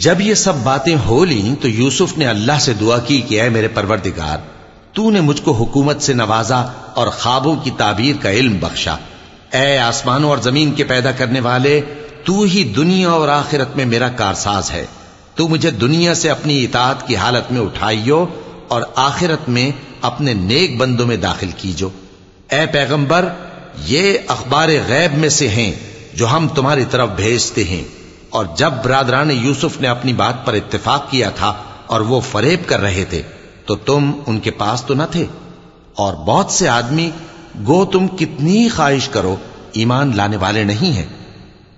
जब ये सब बातें हो ली तो यूसुफ ने अल्लाह से दुआ की कि ऐ मेरे परवरदिगार तूने मुझको हुकूमत से नवाजा और ख्वाबों की ताबीर का इल्म बख्शा ए आसमानों और जमीन के पैदा करने वाले तू ही दुनिया और आखिरत में मेरा कारसाज है तू मुझे दुनिया से अपनी इतात की हालत में उठाइयो और आखिरत में अपने नेक बंदों में दाखिल कीजो। ए पैगंबर, ये अखबार गैब में से हैं जो हम तुम्हारी तरफ़ भेजते हैं। और जब बरादरान यूसुफ ने अपनी बात पर इत्तेफाक किया था और वो फरेब कर रहे थे तो तुम उनके पास तो न थे। और बहुत से आदमी, गो तुम कितनी ख्वाहिश करो, ईमान लाने वाले नहीं हैं।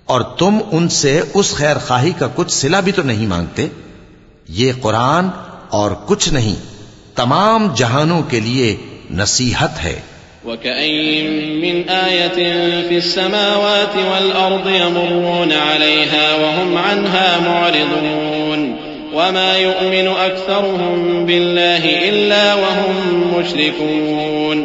और तुम उनसे उस खैर खाही का कुछ सिला भी तो नहीं मांगते? ये कुरान और कुछ नहीं, तमाम जहानों के लिए नसीहत है। मिन आयतिन फिस समावाति वल अर्द यमुर्रून अलैहा वहुम अन्हा मुअरिदून। वमा युमिनु अक्सरुहुम बिल्लाहि इल्ला वहुम मुशरिकून।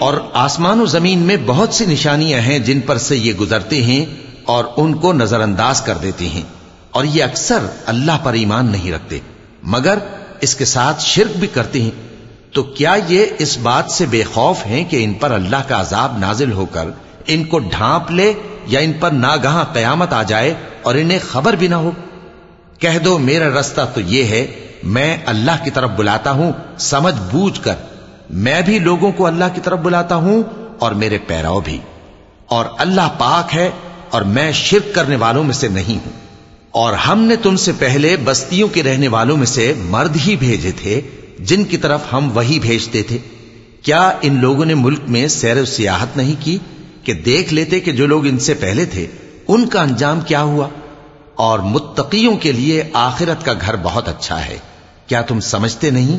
और आसमान और जमीन में बहुत सी निशानियां हैं जिन पर से ये गुजरते हैं और उनको नजरअंदाज कर देते हैं और ये अक्सर अल्लाह पर ईमान नहीं रखते मगर इसके साथ शिरक भी करते हैं तो क्या ये इस बात से बेखौफ हैं कि इन पर अल्लाह का अजाब नाजिल होकर इनको ढांप ले या इन पर नागहा कयामत आ जाए और इन्हें खबर भी ना हो? कह दो, मेरा रास्ता तो ये है, मैं अल्लाह की तरफ़ बुलाता हूँ, समझ बूझ कर मैं भी लोगों को अल्लाह की तरफ़ बुलाता हूँ और मेरे पैराव भी। और अल्लाह पाक है और मैं शिरक करने वालों में से नहीं हूँ। और हमने तुमसे पहले बस्तियों के रहने वालों में से मर्द ही भेजे थे जिनकी तरफ हम वही भेजते थे क्या इन लोगों ने मुल्क में सैर सियाहत नहीं की कि देख लेते कि जो लोग इनसे पहले थे उनका अंजाम क्या हुआ और मुत्तकियों के लिए आखिरत का घर बहुत अच्छा है क्या तुम समझते नहीं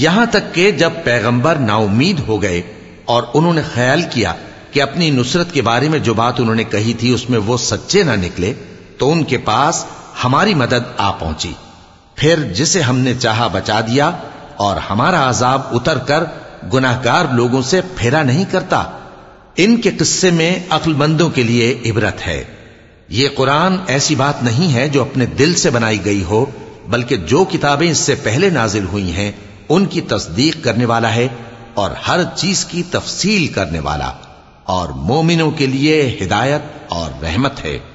यहां तक के जब पैगंबर नाउमीद हो गए और उन्होंने ख्याल किया कि अपनी नुसरत के बारे में जो बात उन्होंने कही थी, उसमें वो सच्चे ना निकले तो उनके पास हमारी मदद आ पहुँची। फिर जिसे हमने चाहा बचा दिया और हमारा आजाब उतर कर गुनाहगार लोगों से फेरा नहीं करता। इनके किस्से में अक्लमंदों के लिए इबरत है। ये कुरान ऐसी बात नहीं है जो अपने दिल से बनाई गई हो, बल्कि जो किताबें इससे पहले नाजिल हुई हैं, उनकी तस्दीक करने वाला है। और हर चीज़ की तफसील करने वाला और मोमिनों के लिए हिदायत और रहमत है।